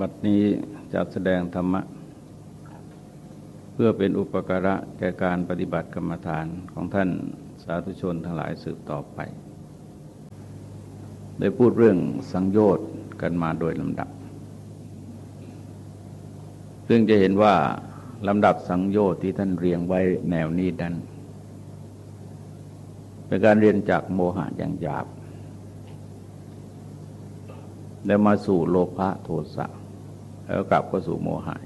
บัดนี้จะแสดงธรรมะ เพื่อเป็นอุปการะแก่การปฏิบัติกรรมฐานของท่านสาธุชนทั้งหลายสืบต่อไป ได้พูดเรื่องสังโยชน์กันมาโดยลำดับ ซึ่งจะเห็นว่าลำดับสังโยชน์ที่ท่านเรียงไว้แนวนี้ดันเป็นการเรียนจากโมหะอย่างหยาบ แล้วมาสู่โลภะโทสะ แล้วกลับก็สู่โมหะ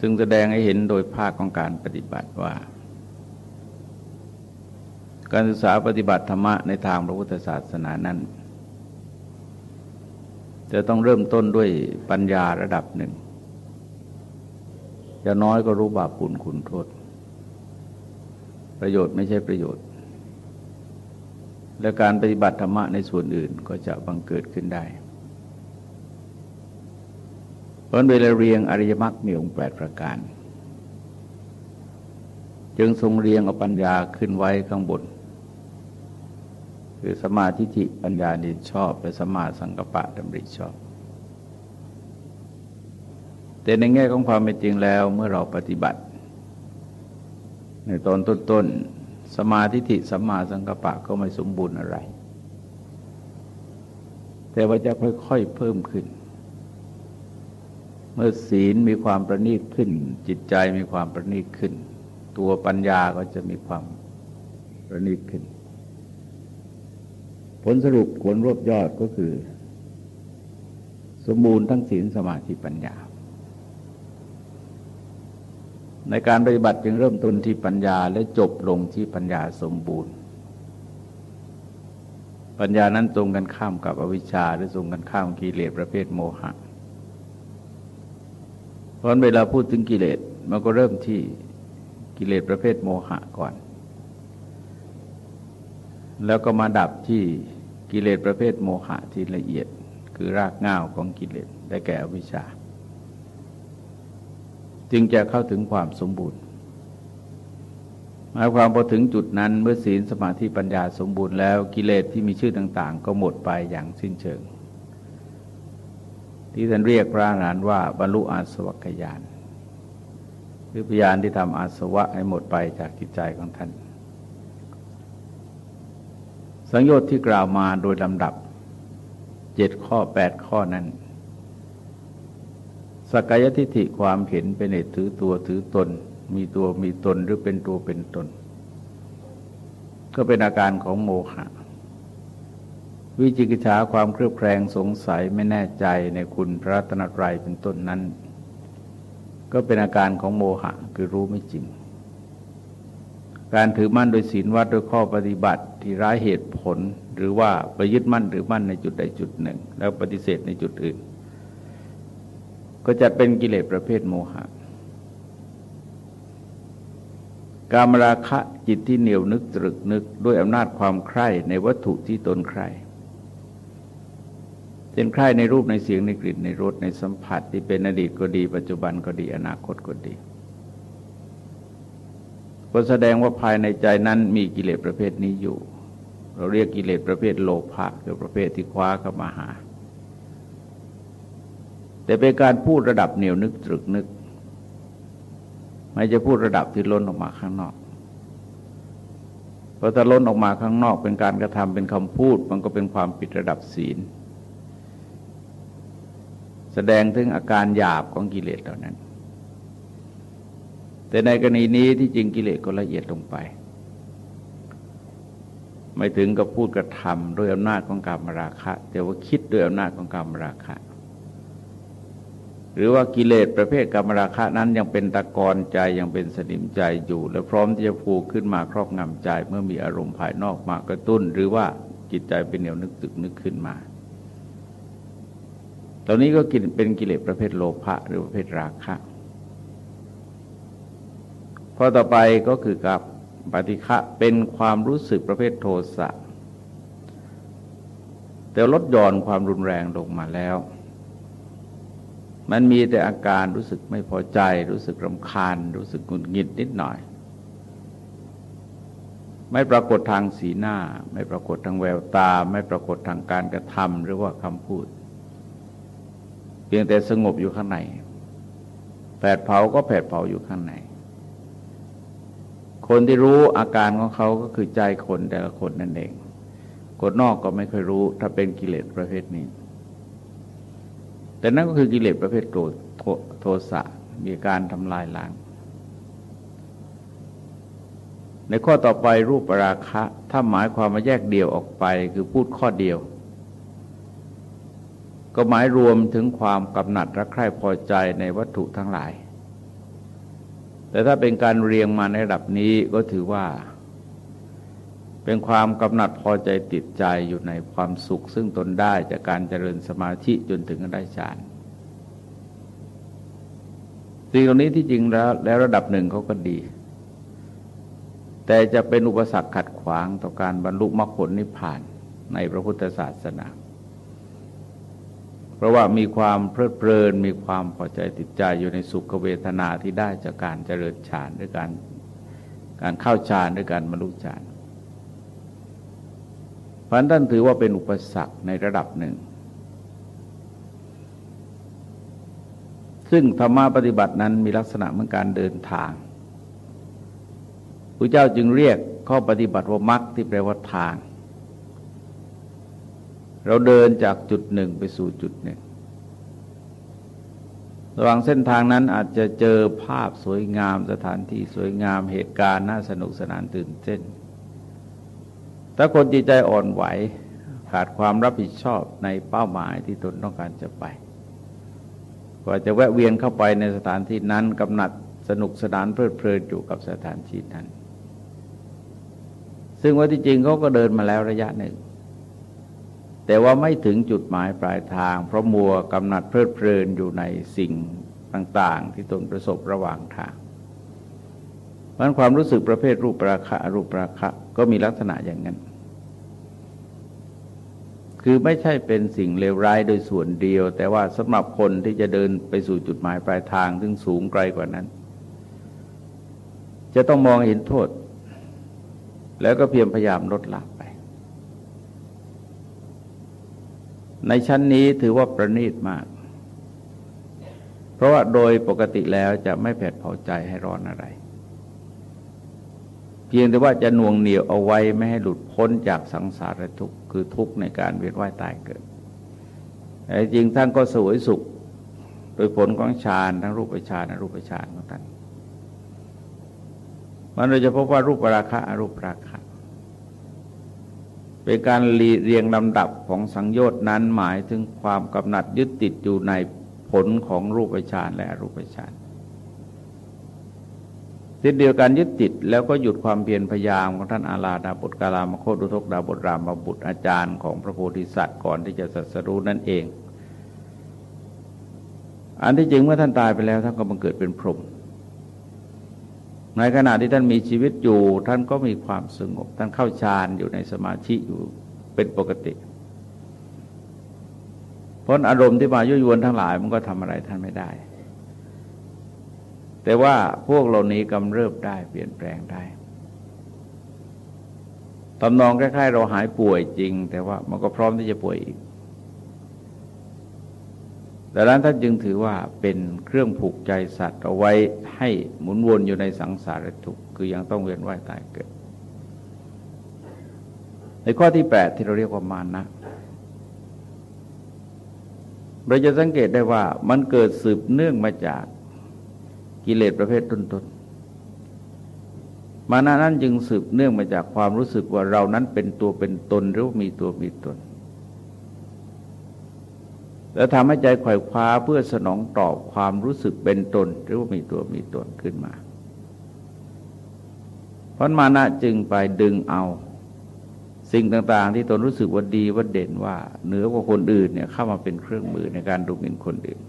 ซึ่งแสดงให้เห็นโดยภาคของการปฏิบัติว่า การศึกษาปฏิบัติธรรมะในทางพระพุทธศาสนานั้น จะต้องเริ่มต้นด้วยปัญญาระดับหนึ่งจะน้อยก็รู้บาปปุลคุณโทษ ประโยชน์ไม่ใช่ประโยชน์ และการปฏิบัติธรรมะในส่วนอื่นก็จะบังเกิดขึ้นได้ เพราะเวลาเรียงอริยมรรคมีองค์แปดประการ จึงทรงเรียงเอาปัญญาขึ้นไว้ข้างบน คือสมาธิิปัญญาดีชอบ และสมาสังกปะดำริชอบ แต่ในแง่ของความเป็นจริงแล้วเมื่อเราปฏิบัติ ในตอนต้นๆสมาธิิสัมมาสังกปะก็ไม่สมบูรณ์อะไร แต่ว่าจะค่อยๆเพิ่มขึ้น เมื่อศีลมีความประณีตขึ้น จิตใจมีความประณีตขึ้น ตัวปัญญาก็จะมีความประณีตขึ้น ผลสรุปผลรวบยอดก็คือ สมบูรณ์ทั้งศีลสมาธิปัญญา ในการปฏิบัติจึงเริ่มต้นที่ปัญญาและจบลงที่ปัญญาสมบูรณ์ ปัญญานั้นตรงกันข้ามกับอวิชชาหรือตรงกันข้ามกิเลสประเภทโมหะ ราะเวลาพูดถึงกิเลสมันก็เริ่มที่กิเลสประเภทโมหะก่อน แล้วก็มาดับที่กิเลสประเภทโมหะที่ละเอียดคือรากง่าวของกิเลสได้แก่อวิชชา จึงจะเข้าถึงความสมบูรณ์หมายความพอถึงจุดนั้นเมื่อศีลสมาธิปัญญาสมบูรณ์แล้วกิเลสที่มีชื่อต่าง ๆ ก็หมดไปอย่างสิ้นเชิง ที่ท่านเรียกพระอรหันต์ว่าบรรลุอาสวัคยานคือพยานที่ทำอาสวะให้หมดไปจากจิตใจของท่าน สังโยชน์ที่กล่าวมาโดยลำดับเจ็ดข้อแปดข้อนั้นสกายทิฏฐิความเห็นเป็นเหตุถือตัวถือตน มีตัวมีตนหรือเป็นตัวเป็นตน ก็เป็นอาการของโมหะ วิจิกิจฉาความเครือบแคลงสงสัยไม่แน่ใจในคุณพระตนตรัยเป็นต้นนั้น ก็เป็นอาการของโมหะคือรู้ไม่จริง การถือมั่นโดยศีลวัดโดยข้อปฏิบัติที่ร้ายเหตุผลหรือว่าไปยึดมั่นหรือมั่นในจุดใดจุดหนึ่ง แล้วปฏิเสธในจุดอื่น ก็จัดเป็นกิเลสประเภทโมหะ การมราคะจิตที่เหนียวนึกตรึกนึกด้วยอำนาจความใคร่ในวัตถุที่ตนใคร่ เป็นใครในรูปในเสียงในกลิ่นในรสในสัมผัสที่เป็นอดีตก็ดี ปัจจุบันก็ดีอนาคตก็ดีก็แสดงว่าภายในใจนั้นมีกิเลสประเภทนี้อยู่ เราเรียกกิเลสประเภทโลภะคือประเภทที่คว้าเข้ามาหา แต่เป็นการพูดระดับเหนียวนึกตรึกนึก ไม่จะพูดระดับที่ล้นออกมาข้างนอกพอถ้าล้นออกมาข้างนอกเป็นการกระทำเป็นคำพูด มันก็เป็นความผิดระดับศีล แสดงถึงอาการหยาบของกิเลสเหล่านั้น แต่ในกรณีนี้ที่จริงกิเลสก็ละเอียดลงไป ไม่ถึงกับพูดกระทำด้วยอำนาจของกรรมราคะ แต่ว่าคิดด้วยอำนาจของกรรมราคะ หรือว่ากิเลสประเภทกรรมราคะนั้นยังเป็นตะกอนใจยังเป็นสนิมใจอยู่ และพร้อมที่จะผูขึ้นมาครอบงำใจเมื่อมีอารมณ์ภายนอกมากระตุ้น หรือว่าจิตใจเป็นเหนียวนึกตึกนึกขึ้นมา ตอนนี้ก็กินเป็นกิเลสประเภทโลภะหรือประเภทราคะพอต่อไปก็คือกับปฏิฆะเป็นความรู้สึกประเภทโทสะแต่ลดหย่อนความรุนแรงลงมาแล้ว มันมีแต่อาการรู้สึกไม่พอใจ รู้สึกรำคาญ รู้สึกหงุดหงิดนิดหน่อย ไม่ปรากฏทางสีหน้า ไม่ปรากฏทางแววตา ไม่ปรากฏทางการกระทำหรือว่าคำพูด เพียงแต่สงบอยู่ข้างในแผดเผาก็แผดเผาอยู่ข้างใน คนที่รู้อาการของเขาก็คือใจคนแต่ละคนนั่นเอง คนนอกก็ไม่เคยรู้ ถ้าเป็นกิเลสประเภทนี้ แต่นั่นก็คือกิเลสประเภทโกรธโทสะมีการทำลายล้าง ในข้อต่อไปรูปปราคะ ถ้าหมายความมาแยกเดียวออกไป คือพูดข้อเดียว ก็หมายรวมถึงความกำหนัดรักใคร่พอใจในวัตถุทั้งหลาย แต่ถ้าเป็นการเรียงมาในระดับนี้ก็ถือว่า เป็นความกำหนัดพอใจติดใจอยู่ในความสุข ซึ่งตนได้จากการเจริญสมาธิจนถึงได้ฌานสิ่งเหล่านี้ที่จริงแล้วแล้วระดับหนึ่งเขาก็ดี แต่จะเป็นอุปสรรคขัดขวางต่อการบรรลุมรรคผลนิพพานในพระพุทธศาสนา เพราะว่ามีความเพลิดเพลิน มีความพอใจติดใจอยู่ในสุขเวทนาที่ได้จากการเจริญฌานด้วยการการเข้าฌานด้วยการบรรลุฌานพราะท่านถือว่าเป็นอุปสรรคในระดับหนึ่ง ซึ่งธรรมะปฏิบัตินั้นมีลักษณะเหมือนการเดินทางพระเจ้าจึงเรียกข้อปฏิบัติว่ามรรคที่แปลว่าทาง เราเดินจากจุดหนึ่งไปสู่จุดหนึ่ง ระหว่างเส้นทางนั้นอาจจะเจอภาพสวยงามสถานที่สวยงามเหตุการณ์น่าสนุกสนานตื่นเต้น ถ้าคนจิตใจอ่อนไหวขาดความรับผิดชอบในเป้าหมายที่ตนต้องการจะไปก็จะแวะเวียนเข้าไปในสถานที่นั้นกำหนัดสนุกสนานเพลิดเพลินอยู่กับสถานที่นั้น ซึ่งว่าที่จริงเขาก็เดินมาแล้วระยะหนึ่ง แต่ว่าไม่ถึงจุดหมายปลายทาง เพราะมัวกำหนัดเพลิดเพลินอยู่ในสิ่งต่างๆ ที่ตนประสบระหว่างทางมันความรู้สึกประเภทรูปราคะรูปราคะก็มีลักษณะอย่างนั้น คือไม่ใช่เป็นสิ่งเลวร้ายโดยส่วนเดียว แต่ว่าสำหรับคนที่จะเดินไปสู่จุดหมายปลายทางซึ่งสูงไกลกว่านั้น จะต้องมองเห็นโทษ แล้วก็เพียรพยายามลดละไป ในชั้นนี้ถือว่าประณีตมาก เพราะว่าโดยปกติแล้วจะไม่แผดเผาใจให้ร้อนอะไร เพียงแต่ว่าจะน่วงเหนียวเอาไว้ไม่ให้หลุดพ้นจากสังสารทุกข์คือทุกข์ในการเวียนว่ายตายเกิดแต่จริงท่านก็สวยสุข โดยผลของฌานทั้งรูปฌานอรูปฌานของท่านมันเราจะพบว่ารูปราคะอรูปราคะ เป็นการเรียงลำดับของสังโยชน์นั้นหมายถึงความกำหนัดยึดติดอยู่ในผลของรูปฌานและรูปฌานช่นเดียวกันยึดติดแล้วก็หยุดความเพียรพยายามของท่านอาลาดาบทกาลามโคดุทกดาบทรามบุตรอาจารย์ของพระโพธิสัตว์ก่อนที่จะสัสรู้นั่นเอง อันที่จริงเมื่อท่านตายไปแล้วท่านก็บังเกิดเป็นพรหม ในขณะที่ท่านมีชีวิตอยู่ ท่านก็มีความสงบ ท่านเข้าฌานอยู่ในสมาธิอยู่เป็นปกติ เพราะอารมณ์ที่มายุ่ยวนทั้งหลายมันก็ทำอะไรท่านไม่ได้ แต่ว่าพวกเหล่านี้กำเริบได้เปลี่ยนแปลงได้ตำนองคล้ายๆเราหายป่วยจริง แต่ว่ามันก็พร้อมที่จะป่วยอีก แต่นั้นท่านจึงถือว่าเป็นเครื่องผูกใจสัตว์เอาไว้ให้หมุนวนอยู่ในสังสารทุกข์คือยังต้องเวียนว่ายตายเกิด ในข้อที่แปดที่เราเรียกว่ามานะเราจะสังเกตได้ว่ามันเกิดสืบเนื่องมาจากกิเลสประเภทต้นๆมานานั้นจึงสืบเนื่องมาจากความรู้สึกว่าเรานั้นเป็นตัวเป็นตนหรือมีตัวมีตน แล้วทำให้ใจไขว่คว้าเพื่อสนองตอบความรู้สึกเป็นตน หรือว่ามีตัวมีตนขึ้นมาเพราะมานะจึงไปดึงเอา สิ่งต่างๆ ที่ตนรู้สึกว่าดีว่าเด่นว่า เหนือกว่าคนอื่นเนี่ยเข้ามาเป็นเครื่องมือในการดูหมิ่นคนอื่น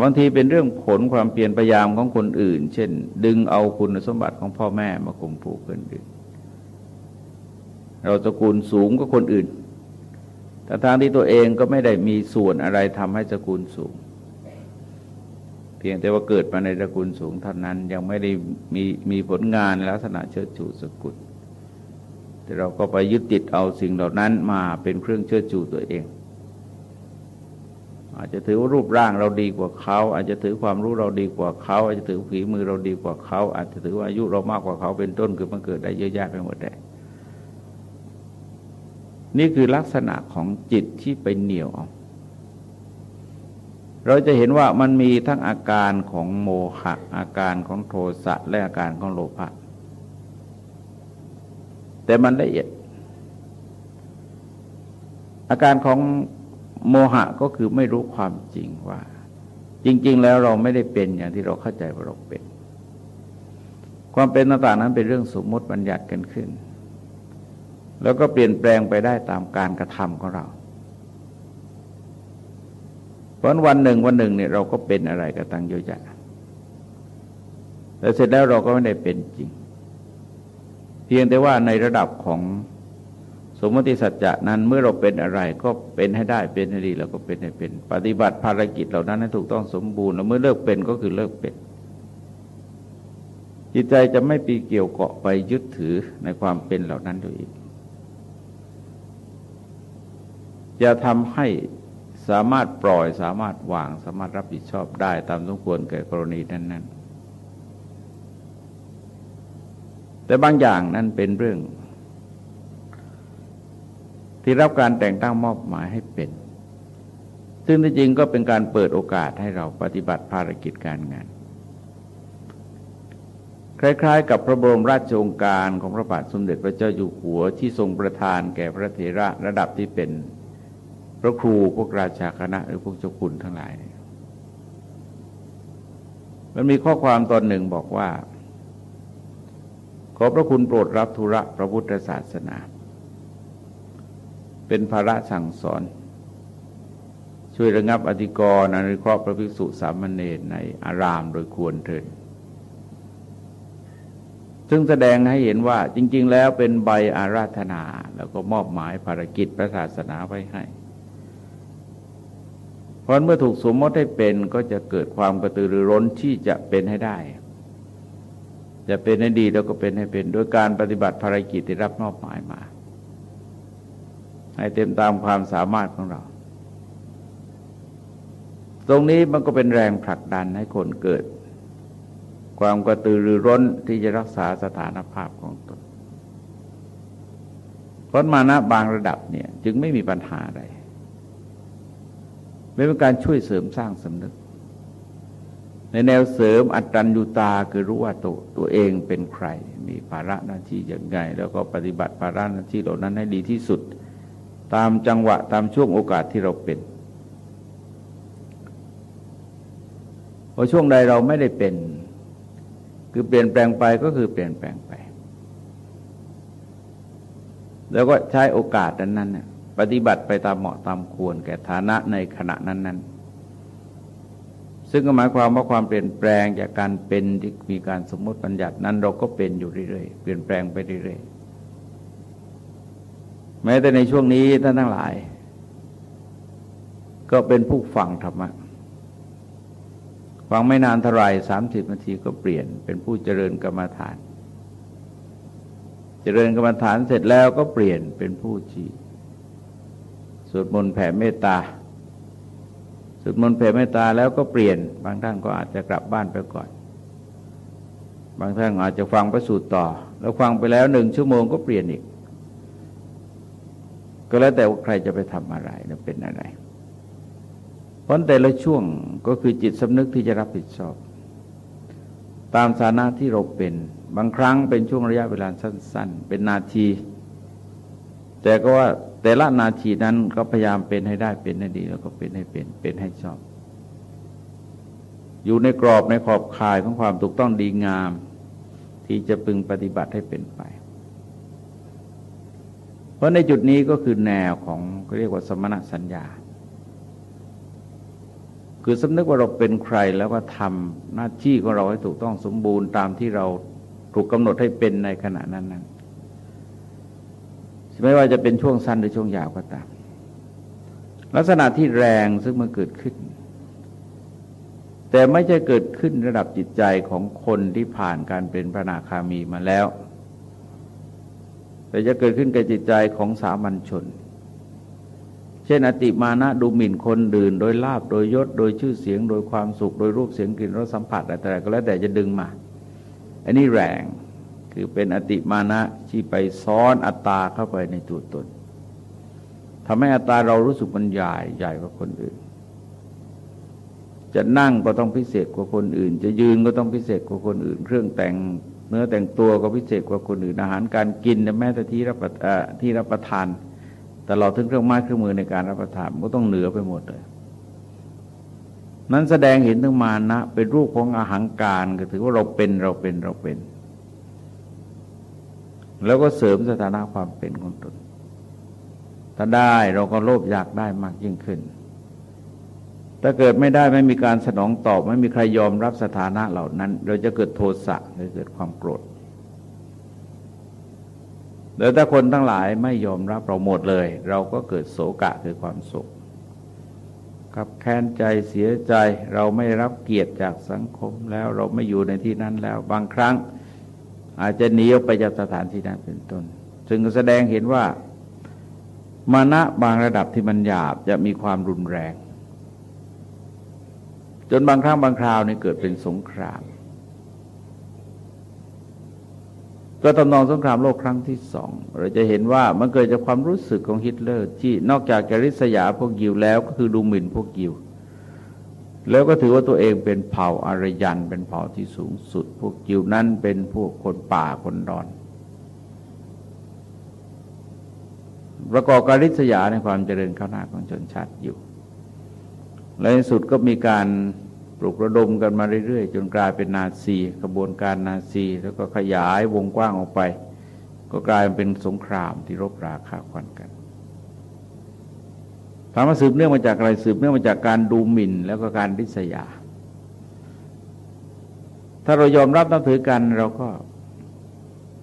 บางทีเป็นเรื่องผลความเปลี่ยนพยายามของคนอื่น เช่น ดึงเอาคุณสมบัติของพ่อแม่มาข่มผูกคนอื่น เราตระกูลสูงก็คนอื่น แต่ทางที่ตัวเองก็ไม่ได้มีส่วนอะไรทำให้ตระกูลสูง เพียงแต่ว่าเกิดมาในตระกูลสูงเท่านั้นยังไม่ได้มีมีผลงานลักษณะเชิดชูสกุล แต่เราก็ไปยึดติดเอาสิ่งเหล่านั้นมาเป็นเครื่องเชิดชูตัวเอง อาจจะถือว่ารูปร่างเราดีกว่าเขา อาจจะถือความรู้เราดีกว่าเขา อาจจะถือฝีมือเราดีกว่าเขา อาจจะถือว่าอายุเรามากกว่าเขาเป็นต้นคือมันเกิดได้เยอะแยะไปหมดเลย นี่คือลักษณะของจิตที่ไปเหนี่ยวเอาเราจะเห็นว่ามันมีทั้งอาการของโมหะ อาการของโทสะและอาการของโลภะแต่มันละเอียด อาการของโมหะก็คือไม่รู้ความจริงว่า จริง ๆ แล้วเราไม่ได้เป็นอย่างที่เราเข้าใจว่าเราเป็น ความเป็นต่างๆนั้นเป็นเรื่องสมมติบัญญัติกันขึ้น แล้วก็เปลี่ยนแปลงไปได้ตามการกระทำของเรา เพราะวันหนึ่งวันหนึ่งเนี่ยเราก็เป็นอะไรก็ตั้งเยอะแยะแต่เสร็จแล้วเราก็ไม่ได้เป็นจริง เพียงแต่ว่าในระดับของสมมติสัจจะนั้นเมื่อเราเป็นอะไรก็เป็นให้ได้เป็นให้ดีแล้วก็เป็นให้เป็น ปฏิบัติภารกิจเหล่านั้นให้ถูกต้องสมบูรณ์แล้วเมื่อเลิกเป็นก็คือเลิกเป็น จิตใจจะไม่ปีเกี่ยวเกาะไปยึดถือในความเป็นเหล่านั้นด้วยอีก จะทำให้สามารถปล่อยสามารถวางสามารถรับผิดชอบได้ตามสมควรแก่กรณีนั้น ๆ แต่บางอย่างนั้นเป็นเรื่อง ที่รับการแต่งตั้งมอบหมายให้เป็น ซึ่งที่จริงก็เป็นการเปิดโอกาสให้เราปฏิบัติภารกิจการงาน คล้ายๆ กับพระบรมราชโองการของพระบาทสมเด็จพระเจ้าอยู่หัวที่ทรงประทานแก่พระเถระระดับที่เป็น พระครูพวกราชาคณะหรือพวกเจ้าคุณทั้งหลายมันมีข้อความตอนหนึ่งบอกว่า ขอพระคุณโปรดรับธุระพระพุทธศาสนา เป็นภาระสั่งสอน ช่วยระงับอธิกรณ์อนุเคราะห์พระภิกษุสามเณรในอารามโดยควรเถิดซึ่งแสดงให้เห็นว่าจริง ๆ แล้วเป็นใบอาราธนา แล้วก็มอบหมายภารกิจพระศาสนาไว้ให้ เพราะเมื่อถูกสมมติให้เป็นก็จะเกิดความกระตือรือร้นที่จะเป็นให้ได้ จะเป็นให้ดีแล้วก็เป็นให้เป็น โดยการปฏิบัติภารกิจที่รับมอบหมายมา ให้เต็มตามความสามารถของเรา ตรงนี้มันก็เป็นแรงผลักดันให้คนเกิด ความกระตือรือร้นที่จะรักษาสถานภาพของตนเพราะมานะบางระดับเนี่ยจึงไม่มีปัญหาอะไร ไม่เป็นการช่วยเสริมสร้างสำนึก ในแนวเสริมอัตตัญญูตาคือรู้ว่าตัวตัวเองเป็นใคร มีภาระหน้าที่อย่างไง แล้วก็ปฏิบัติภาระหน้าที่เหล่านั้นให้ดีที่สุด ตามจังหวะตามช่วงโอกาสที่เราเป็นพอช่วงใดเราไม่ได้เป็น คือเปลี่ยนแปลงไปก็คือเปลี่ยนแปลงไป แล้วก็ใช้โอกาสนั้นๆ ปฏิบัติไปตามเหมาะตามควรแก่ฐานะในขณะนั้น ๆ ซึ่งก็หมายความว่าความเปลี่ยนแปลงจากการเป็นที่มีการสมมติบัญญัตินั้น เราก็เป็นอยู่เรื่อยๆ เปลี่ยนแปลงไปเรื่อยๆ แม้แต่ในช่วงนี้ท่านทั้งหลาย ก็เป็นผู้ฟังธรรมะฟังไม่นานเท่าไรสามสิบนาทีก็เปลี่ยนเป็นผู้เจริญกรรมฐาน เจริญกรรมฐานเสร็จแล้วก็เปลี่ยนเป็นผู้จี สวดมนต์แผ่เมตตาสวดมนต์แผ่เมตตาแล้วก็เปลี่ยน บางท่านก็อาจจะกลับบ้านไปก่อน บางท่านอาจจะฟังประสูตรต่อ แล้วฟังไปแล้วหนึ่งชั่วโมงก็เปลี่ยนอีก ก็แล้วแต่ว่าใครจะไปทำอะไรนะเป็นอะไร เพราะแต่ละช่วงก็คือจิตสำนึกที่จะรับผิดชอบ ตามสานะที่เราเป็นบางครั้งเป็นช่วงระยะเวลาสั้น ๆ เป็นนาที แต่ก็ว่าแต่ละนาทีนั้นก็พยายามเป็นให้ได้เป็นให้ดี แล้วก็เป็นให้เป็นเป็นให้ชอบ อยู่ในกรอบในขอบข่ายของความถูกต้องดีงาม ที่จะพึงปฏิบัติให้เป็นไป เพราะในจุดนี้ก็คือแนวของเรียกว่าสมณสัญญา คือสำนึกว่าเราเป็นใครแล้วก็ทำหน้าที่ของเราให้ถูกต้องสมบูรณ์ตามที่เราถูกกำหนดให้เป็นในขณะนั้นนั้น ไม่ว่าจะเป็นช่วงสั้นหรือช่วงยาวก็ตาม ลักษณะที่แรงซึ่งมันเกิดขึ้น แต่ไม่ใช่เกิดขึ้นระดับจิตใจของคนที่ผ่านการเป็นพระนาคามีมาแล้ว แต่จะเกิดขึ้นกับจิตใจของสามัญชน เช่นอติมานะดูหมิ่นคนอื่น โดยลาบโดยยศ โดยชื่อเสียง โดยความสุข โดยรูปเสียงกลิ่นรสสัมผัสอะไรแต่ก็แล้วแต่จะดึงมา อันนี้แรง คือเป็นอติมานะที่ไปซ้อนอัตตาเข้าไปในตัวตนทำให้อัตตาเรารู้สึกมันใหญ่ใหญ่กว่าคนอื่น จะนั่งก็ต้องพิเศษกว่าคนอื่น จะยืนก็ต้องพิเศษกว่าคนอื่น เครื่องแต่งเนื้อแต่งตัวก็พิเศษกว่าคนอื่นอาหารการกินแม้แต่ที่รับที่รับประทานตลอดถึงเครื่องไม้เครื่องมือในการรับประทานก็ต้องเหนือไปหมดเลยนั้นแสดงเห็นถึงมานะเป็นรูปของอาหารการก็ถือว่าเราเป็นเราเป็นเราเป็น แล้วก็เสริมสถานะความเป็นของตน ถ้าได้เราก็โลภอยากได้มากยิ่งขึ้น ถ้าเกิดไม่ได้ไม่มีการสนองตอบ ไม่มีใครยอมรับสถานะเหล่านั้น เราจะเกิดโทสะหรือเกิดความโกรธแล้วถ้าคนทั้งหลายไม่ยอมรับเราหมดเลย เราก็เกิดโศกะคือความสุขกับแค้นใจเสียใจเราไม่รับเกียรติจากสังคมแล้วเราไม่อยู่ในที่นั้นแล้วบางครั้ง อาจจะหนีออกไปจากสถานที่นั้นเป็นต้นจึงแสดงเห็นว่ามานะบางระดับที่มันหยาบจะมีความรุนแรง จนบางครั้งบางคราวนี่เกิดเป็นสงคราม ก็ตำนองสงครามโลกครั้งที่สอง เราจะเห็นว่ามันเกิดจากความรู้สึกของฮิตเลอร์ ที่นอกจากจะริษยาพวกยิวแล้วก็คือดูหมิ่นพวกยิว แล้วก็ถือว่าตัวเองเป็นเผ่าอารยันเป็นเผ่าที่สูงสุด พวกยิวนั้นเป็นพวกคนป่าคนดอน ประกอบการริษยาในความเจริญข้าวหน้าของชนชาติอยู่ และในสุดก็มีการปลุกระดมกันมาเรื่อยๆ จนกลายเป็นนาซีกระบวนการนาซี แล้วก็ขยายวงกว้างออกไป ก็กลายเป็นสงครามที่รบราฆ่าควันกัน ถามว่าสืบเนื่องมาจากอะไรสืบเนื่องมาจากการดูหมิ่น แล้วก็การริษยา ถ้าเรายอมรับนับถือกันเราก็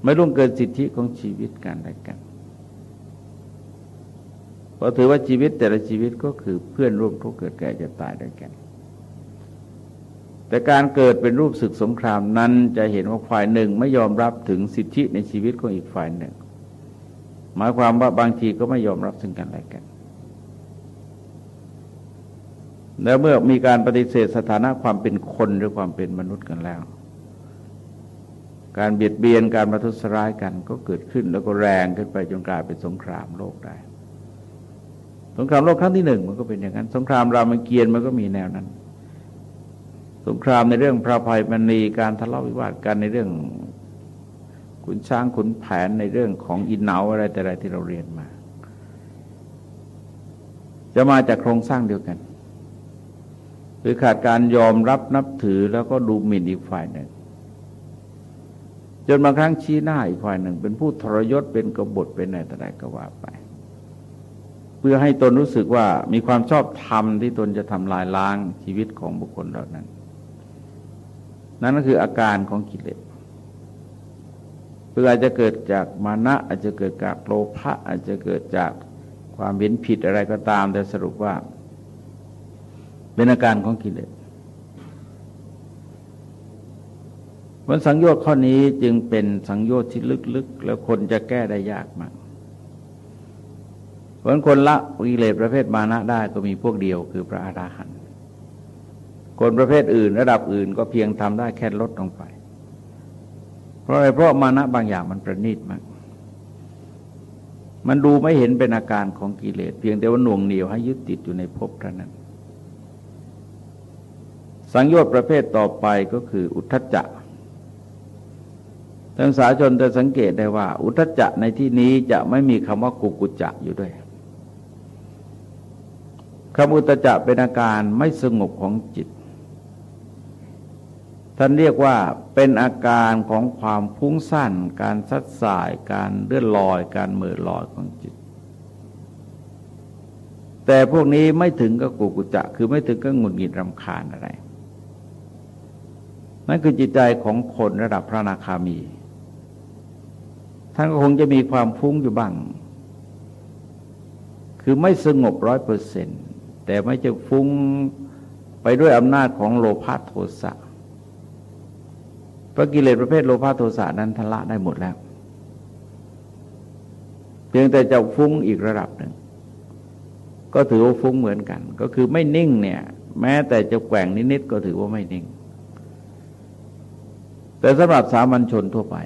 ไม่ร่วงเกินสิทธิของชีวิตกันได้กันเพราะถือว่าชีวิตแต่ละชีวิตก็คือเพื่อนร่วมทุกข์เกิดแก่จะตายด้วยกัน แต่การเกิดเป็นรูปศึกสงครามนั้นจะเห็นว่าฝ่ายหนึ่งไม่ยอมรับถึงสิทธิในชีวิตของอีกฝ่ายหนึ่ง หมายความว่าบางทีก็ไม่ยอมรับซึ่งกันและกัน แล้วเมื่อมีการปฏิเสธสถานะความเป็นคนหรือความเป็นมนุษย์กันแล้ว การเบียดเบียนการมาทุษร้ายกันก็เกิดขึ้นแล้วก็แรงขึ้นไปจนกลายเป็นสงครามโลกได้ สงครามโลกครั้งที่หนึ่งมันก็เป็นอย่างนั้น สงครามรามเกียรติมันก็มีแนวนั้น สงครามในเรื่องพระภัยมณีการทะเลาะวิวาทกันในเรื่องขุนช้างขุนแผนในเรื่องของอินเนาอะไรแต่อะไรที่เราเรียนมา จะมาจากโครงสร้างเดียวกัน หรือขาดการยอมรับนับถือแล้วก็ดูหมิ่นอีกฝ่ายหนึ่ง จนบางครั้งชี้หน้าอีกฝ่ายหนึ่ง เป็นผู้ทรยศเป็นกบฏเป็นอะไรแต่ใดก็ว่าไป เพื่อให้ตนรู้สึกว่ามีความชอบธรรมที่ตนจะทำลายล้างชีวิตของบุคคลเหล่านั้น นั่นก็คืออาการของกิเลสเพื่ออาจจะเกิดจากมานะอาจจะเกิดจากโลภะอาจจะเกิดจากความเห็นผิดอะไรก็ตามแต่สรุปว่า เป็นอาการของกิเลสวันสังโยชน์ข้อนี้จึงเป็นสังโยชน์ที่ลึกๆ แล้วคนจะแก้ได้ยากมากเพราะคนละกิเลสประเภทมานะได้ก็มีพวกเดียวคือพระอาราหันต์คนประเภทอื่น ระดับอื่นก็เพียงทำได้แค่ลดลงไป เพราะอะไรเพราะมานะบางอย่างมันประณีตมาก มันดูไม่เห็นเป็นอาการของกิเลสเพียงแต่ว่าหน่วงเหนียวให้ยึดติดอยู่ในภพเท่านั้น สังโยชน์ประเภทต่อไปก็คืออุทธจักท่านสาชนจะสังเกตได้ว่า อุทธจักในที่นี้จะไม่มีคำว่ากุกุจักอยู่ด้วยคำอุตจักเป็นอาการไม่สงบของจิต ท่านเรียกว่าเป็นอาการของความพุ่งสั้น การซัดสาย การเลื่อนลอย การเมือลอยของจิต แต่พวกนี้ไม่ถึงกับกุกุจะคือไม่ถึงกับหงุดหงิดรำคาญอะไร นั่นคือจิตใจของคนระดับพระนาคามี ท่านก็คงจะมีความฟุ้งอยู่บ้าง คือไม่สงบร้อยเปอร์เซ็นต์แต่ไม่จะฟุ้งไปด้วยอำนาจของโลภะโทสะพราะกิเลสประเภทโลภะโทสะนั้นทละได้หมดแล้ว เพียงแต่จะฟุ้งอีกระดับหนึ่ง ก็ถือว่าฟุ้งเหมือนกัน ก็คือไม่นิ่งเนี่ย แม้แต่จะแกว่งนิดๆก็ถือว่าไม่นิ่ง แต่สำหรับสามัญชนทั่วไป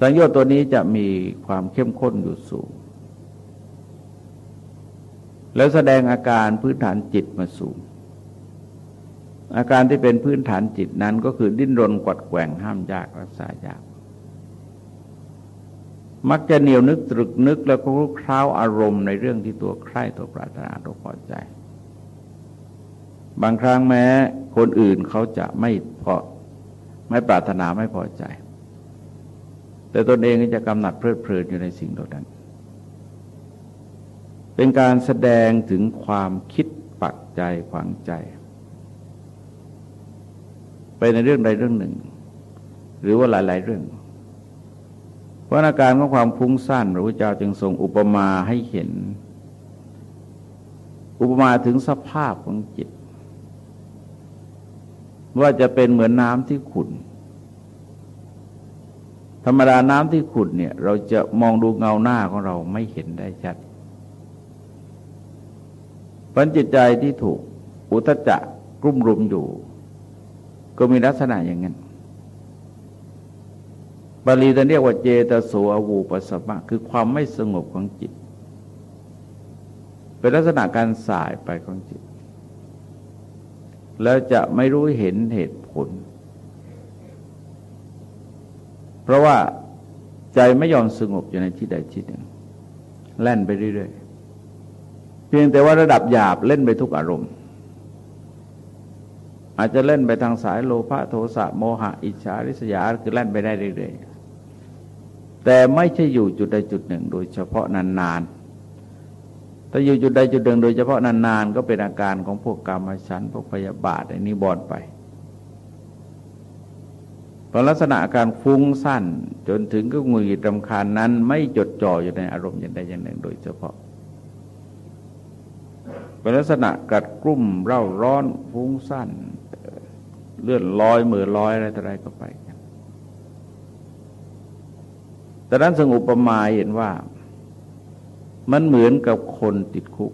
สังโยชน์ตัวนี้จะมีความเข้มข้นอยู่สูง แล้วแสดงอาการพื้นฐานจิตมาสูง อาการที่เป็นพื้นฐานจิตนั้นก็คือดิ้นรนกวัดแกว่งห้ามยากรักษายากมักจะเหนียวนึกตรึกนึกแล้วก็รุกคร้าวอารมณ์ในเรื่องที่ตัวใคร่ตัวปรารถนาตัวพอใจ บางครั้งแม้ คนอื่นเขาจะไม่พอไม่ปรารถนาไม่พอใจ แต่ตนเองก็จะกำหนัดเพลิดเพลินอยู่ในสิ่งเหล่านั้น เป็นการแสดงถึงความคิดปักใจขวางใจ ไปในเรื่องใดเรื่องหนึ่ง หรือว่าหลาย ๆ เรื่องเพราะอาการของความฟุ้งซ่านพระพุทธเจ้าจึงทรงอุปมาให้เห็น อุปมาถึงสภาพของจิต ว่าจะเป็นเหมือนน้ำที่ขุ่นธรรมดาน้ำที่ขุ่นเนี่ย เราจะมองดูเงาหน้าของเราไม่เห็นได้ชัดปัญจิตใจที่ถูกอุตจักกลุ่มรุมอยู่ ก็มีลักษณะอย่างนั้นบาลีจะเรียกว่าเจตโสอวูปสมะคือความไม่สงบของจิต เป็นลักษณะการสายไปของจิต แล้วจะไม่รู้เห็นเหตุผล เพราะว่าใจไม่ยอมสงบอยู่ในที่ใดที่หนึ่ง แล่นไปเรื่อยๆ เพียงแต่ว่าระดับหยาบเล่นไปทุกอารมณ์ อาจจะเล่นไปทางสายโลภะโทสะโมหะ อิจฉาริษยาคือเล่นไปได้เรื่อยๆ แต่ไม่ใช่อยู่จุดใดจุดหนึ่ง โดยเฉพาะนานๆ ถ้าอยู่จุดใดจุดหนึ่งโดยเฉพาะนานๆ ก็เป็นอาการของพวกกรรมฉันพวกพยาบาทในนิบอนไปพลักษณะาการฟุ้งสั้น จนถึงก็งุยรำคาญนั้น ไม่จดจ่ออยู่ในอารมณ์อย่างใดอย่างหนึ่ง โดยเฉพาะเป็นลักษณะกัดกลุ่มเร่าร้อนฟุ้งสั้น เลื่อนลอยมือลอยอะไรต่ออะไรก็ไปแต่นั้นสงอุปมาเห็นว่า มันเหมือนกับคนติดคุก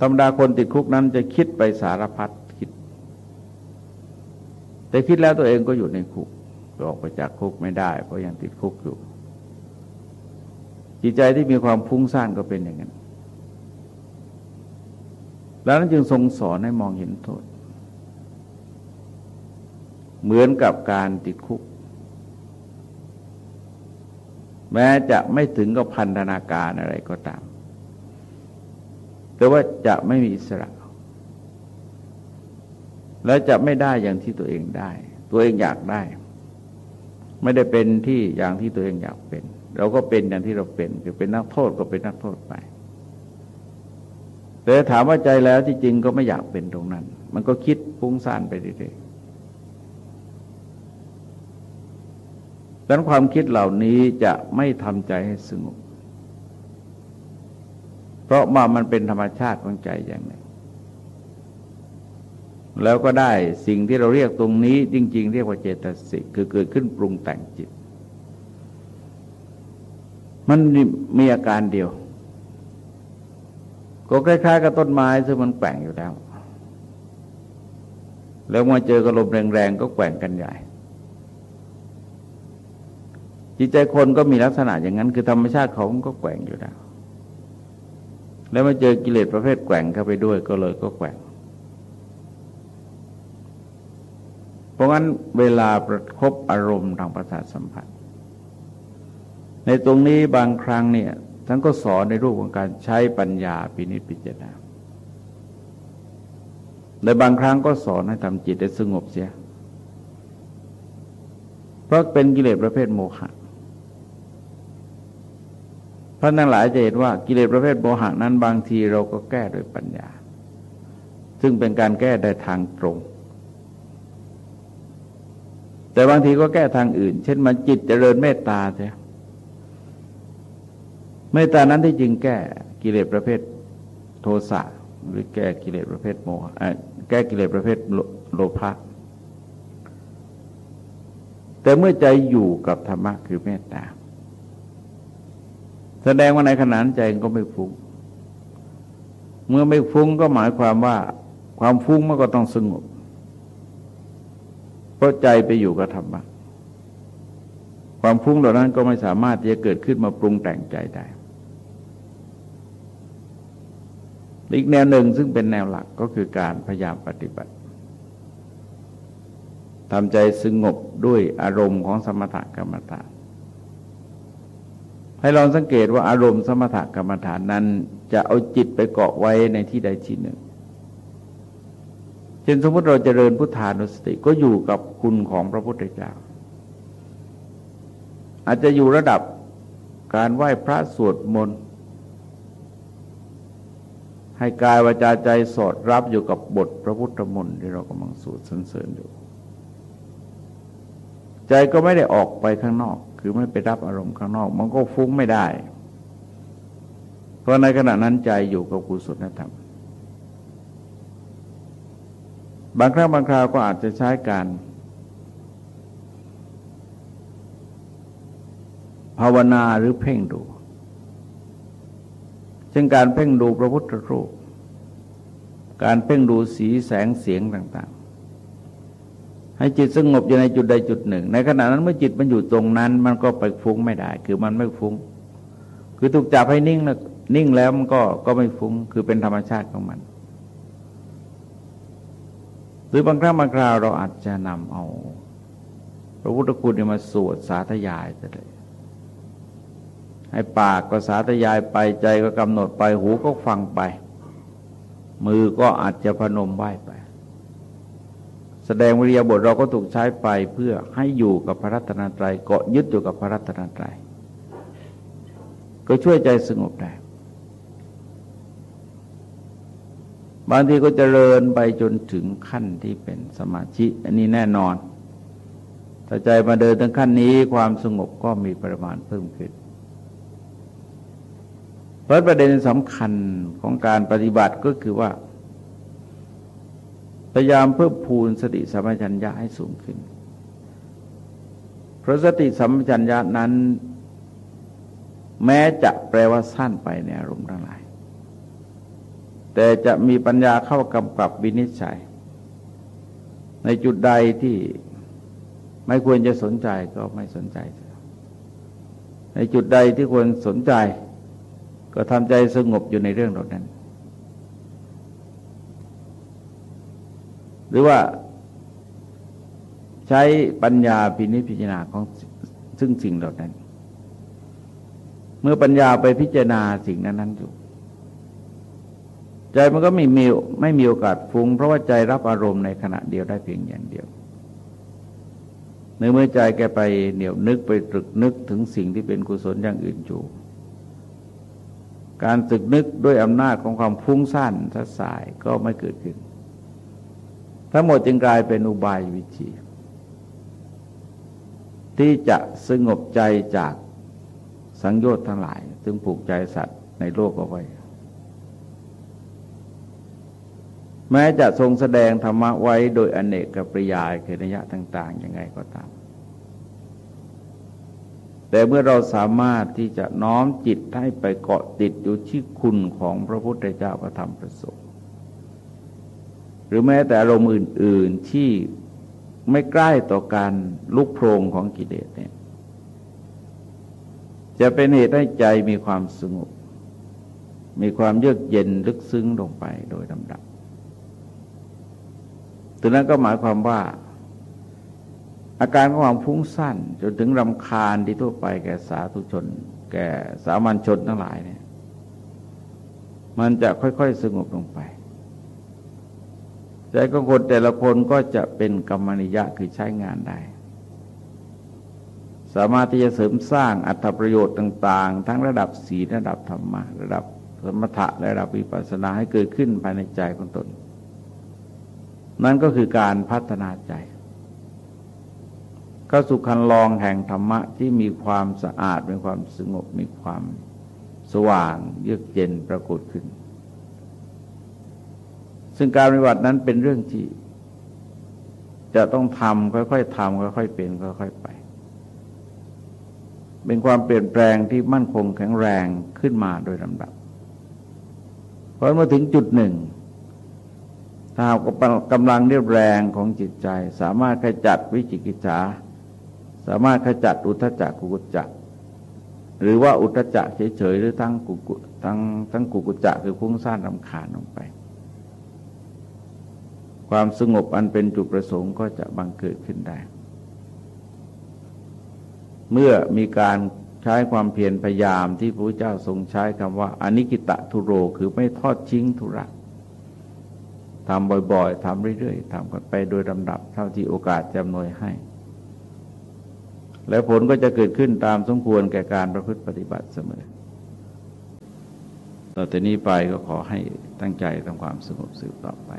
ธรรมดาคนติดคุกนั้นจะคิดไปสารพัดคิด แต่คิดแล้วตัวเองก็อยู่ในคุกออกไปจากคุกไม่ได้ เพราะยังติดคุกอยู่ จิตใจที่มีความฟุ้งซ่านก็เป็นอย่างนั้น แล้วนั้นจึงทรงสอนให้มองเห็นโทษ เหมือนกับการติดคุก แม้จะไม่ถึงกับพันธนาการอะไรก็ตาม แต่ว่าจะไม่มีอิสระ และจะไม่ได้อย่างที่ตัวเองได้ ตัวเองอยากได้ ไม่ได้เป็นที่อย่างที่ตัวเองอยากเป็น เราก็เป็นอย่างที่เราเป็นคือเป็นนักโทษก็เป็นนักโทษไป แต่ถามว่าใจแล้วที่จริงก็ไม่อยากเป็นตรงนั้น มันก็คิดฟุ้งซ่านไปเรื่อยๆ ดังนั้นความคิดเหล่านี้จะไม่ทำใจให้สงบ เพราะมามันเป็นธรรมชาติของใจอย่างหนึ่งแล้วก็ได้สิ่งที่เราเรียกตรงนี้จริง ๆ เรียกว่าเจตสิกคือเกิดขึ้นปรุงแต่งจิต มันมีอาการเดียว ก็คล้ายๆกับต้นไม้ซึ่งมันแกว่งอยู่แล้ว แล้วมาเจอกระลมแรงๆก็แกว่งกันใหญ่ จิตใจคนก็มีลักษณะอย่างนั้น คือธรรมชาติเขามันก็แกว่งอยู่แล้วแล้วมาเจอกิเลสประเภทแกว่งเข้าไปด้วยก็เลยก็แกว่ง เพราะงั้นเวลาประคบอารมณ์ทางประสาทสัมผัส ในตรงนี้บางครั้งเนี่ยท่านก็สอนในรูปของการใช้ปัญญาปินิจพิจารณาในบางครั้งก็สอนให้ทำจิตให้สงบเสีย เพราะเป็นกิเลสประเภทโมฆะ พราะนั่งหลายจะเห็นว่ากิเลสประเภทโมหะนั้นบางทีเราก็แก้โดยปัญญา ซึ่งเป็นการแก้ได้ทางตรง แต่บางทีก็แก้ทางอื่น เช่นมันจิตเจริญเมตตาใช่เมตตานั้นที่จริงแก้กิเลสประเภทโทสะหรือแก้กิเลสประเภทโมหะแก้กิเลสประเภทโลภะแต่เมื่อใจอยู่กับธรรมะคือเมตตา แสดงว่าในขณะนั้นใจก็ไม่ฟุ้งเมื่อไม่ฟุ้งก็หมายความว่า ความฟุ้งมันก็ต้องสงบเพราะใจไปอยู่กับธรรมะความฟุ้งเหล่านั้นก็ไม่สามารถจะเกิดขึ้นมาปรุงแต่งใจได้อีกแนวหนึ่งซึ่งเป็นแนวหลักก็คือการพยายามปฏิบัติทำใจสงบด้วยอารมณ์ของสมถกรรมฐาน ให้ลองสังเกตว่าอารมณ์สมถกรรมฐานนั้น จะเอาจิตไปเกาะไว้ในที่ใดที่หนึ่ง เช่นสมมติเราจเจริญพุทธานุสติก็อยู่กับคุณของพระพุทธเจ้า อาจจะอยู่ระดับการไหว้พระสวดมนต์ให้กายวาจาใจสอดรับอยู่กับบทพระพุทธมนต์ที่เรากำลังสวดสรรเสริญอยู่ ใจก็ไม่ได้ออกไปข้างนอก คือไม่ไปรับอารมณ์ข้างนอก มันก็ฟุ้งไม่ได้ เพราะในขณะนั้นใจอยู่กับกุศลธรรม บางครั้งบางคราวก็อาจจะใช้การภาวนาหรือเพ่งดูเช่นการเพ่งดูพระพุทธรูป การเพ่งดูสีแสงเสียงต่าง ให้จิตสงบอยู่ในจุดใดจุดหนึ่ง ในขณะนั้นเมื่อจิตมันอยู่ตรงนั้น มันก็ไปฟุ้งไม่ได้ คือมันไม่ฟุ้ง คือถูกจับให้นิ่งแล้วนิ่งแล้วมันก็ก็ไม่ฟุ้ง คือเป็นธรรมชาติของมัน หรือบางครั้งบางคราวเราอาจจะนำเอา พระพุทธคุณมาสวดสาธยายจะเลยให้ปากก็สาธยายไปใจก็กำหนดไปหูก็ฟังไป มือก็อาจจะพนมไหว้ไป แสดงวิริยาบทเราก็ถูกใช้ไปเพื่อให้อยู่กับพระรัตนตรัยเกาะยึดอยู่กับพระรัตนตรัยก็ช่วยใจสงบได้บางทีก็จเจริญไปจนถึงขั้นที่เป็นสมาธิอันนี้แน่นอนถ้าใจมาเดินถึงขั้นนี้ความสงบก็มีปริมาณเพิ่มขึ้น เพราะประเด็นสำคัญของการปฏิบัติก็คือว่า พยายามเพิ่มพูนสติสัมปชัญญะให้สูงขึ้น เพราะสติสัมปชัญญะนั้น แม้จะแปลว่าสั้นไปในอารมณ์ทั้งหลาย แต่จะมีปัญญาเข้ากำกับวินิจฉัย ในจุดใดที่ไม่ควรจะสนใจก็ไม่สนใจ ในจุดใดที่ควรสนใจ ก็ทำใจสงบอยู่ในเรื่องเหล่านั้น หรือว่าใช้ปัญญาพินิจพิจารณาของซึ่งสิ่งเหล่านั้น เมื่อปัญญาไปพิจารณาสิ่งนั้นนั้นอยู่ ใจมันก็ไม่มีไม่มีโอกาสฟุง้ง เพราะว่าใจรับอารมณ์ในขณะเดียวได้เพียงอย่างเดียวในเมื่อใจแกไปเหนียวนึกไปตรึกนึกถึงสิ่งที่เป็นกุศลอย่างอื่นอยู่ การตรึกนึกด้วยอำนาจของความฟุ้งซ่านทัศสายก็ไม่เกิดขึ้น ทั้งหมดจึงกลายเป็นอุบายวิธี ที่จะสงบใจจากสังโยชน์ทั้งหลาย ซึ่งผูกใจสัตว์ในโลกเอาไว้ แม้จะทรงแสดงธรรมะไว้โดยอเนกกับปริยายคือนัยะต่างๆยังไงก็ตาม แต่เมื่อเราสามารถที่จะน้อมจิตให้ไปเกาะติดอยู่ที่คุณของพระพุทธเจ้าพระธรรมพระสงฆ์ หรือแม้แต่อารมณ์อื่น ๆที่ไม่ใกล้ต่อการลุกโพรงของกิเลสเนี่ยจะเป็นเหตุให้ใจมีความสงบ มีความเยือกเย็นลึกซึ้งลงไปโดยลำดับถึงนั้นก็หมายความว่า อาการของความฟุ้งสั้นจนถึงรำคาญที่ทั่วไปแก่สาธุชน แก่สามัญชนทั้งหลายเนี่ย มันจะค่อยๆสงบลงไป ใจของคนแต่ละคนก็จะเป็นกรรมนิยะคือใช้งานได้ สามารถที่จะเสริมสร้างอัตประโยชน์ต่าง ๆ ทั้งระดับศีลระดับธรรมะระดับสมถะระดับวิปัสสนาให้เกิดขึ้นภายในใจของตน นั่นก็คือการพัฒนาใจก็สุขันลองแห่งธรรมะที่มีความสะอาดมีความสงบมีความสว่างเยือกเย็นปรากฏขึ้น ซึ่งการปฏิบัตินั้นเป็นเรื่องที่ จะต้องทำค่อยๆทำค่อยๆเป็นค่อยๆไป เป็นความเปลี่ยนแปลงที่มั่นคงแข็งแรงขึ้นมาโดยลำดับพอมาถึงจุดหนึ่งถ้าหากกำลังเรียบแรงของจิตใจ สามารถขจัดวิจิกิจฉาสามารถขจัดอุทจักกุกุจจะหรือว่าอุทจักเฉยๆหรือทั้งกุกุทั้งทั้งกุกุจะคือคุ้งซ่านรำคาญลงไป ความสงบอันเป็นจุดประสงค์ก็จะบังเกิดขึ้นได้ เมื่อมีการใช้ความเพียรพยายามที่พระเจ้าทรงใช้คำว่า อนิกิตะทุโรคือไม่ทอดทิ้งธุระทำบ่อยๆทำเรื่อยๆทำกันไปโดยลำดับเท่าที่โอกาสจำนวยให้ แล้วผลก็จะเกิดขึ้นตามสมควรแก่การประพฤติปฏิบัติเสมอ ต่อจากนี้ไปก็ขอให้ตั้งใจทำความสงบสืบต่อไป